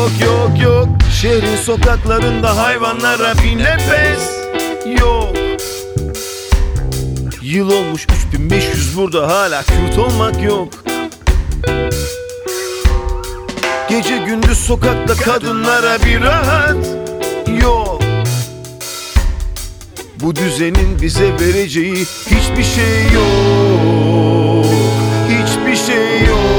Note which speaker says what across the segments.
Speaker 1: yok yok yok. Şehrin sokaklarında hayvanlara bir nefes. Yok. Yıl olmuş 3500 burada hala Kürt olmak yok. Gece gündüz sokakta kadınlara bir rahat yok. Bu düzenin bize vereceği hiçbir şey yok. Hiçbir şey yok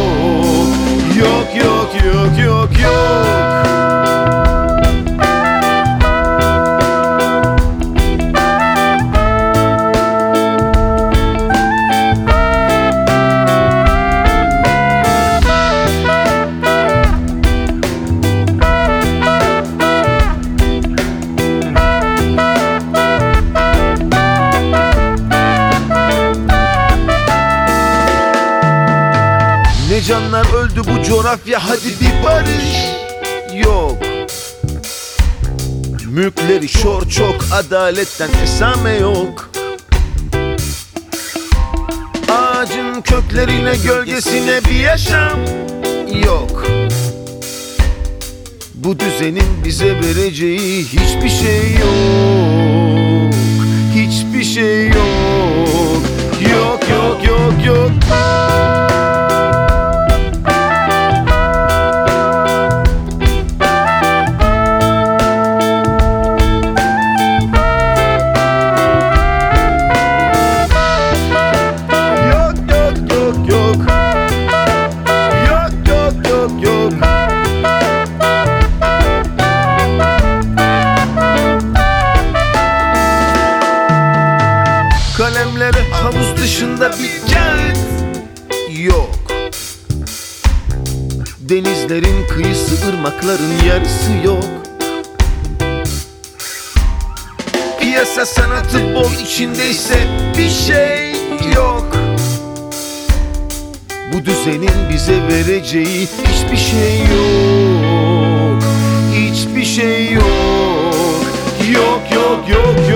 Speaker 1: canlar öldü bu coğrafya hadi bir barış. Yok. Mülkleri şor çok adaletten esame yok. Ağacın köklerine gölgesine bir yaşam yok. Bu düzenin bize vereceği hiçbir şey yok. Hiçbir şey yok. Yok yok yok yok. Yok Kalemlere havuz dışında bir kağıt yok. Denizlerin kıyısı ırmakların yarısı yok. Piyasa sanatı bol içindeyse bir şey yok. Bu düzenin bize vereceği hiçbir şey yok. Hiçbir şey Yok yok yok yok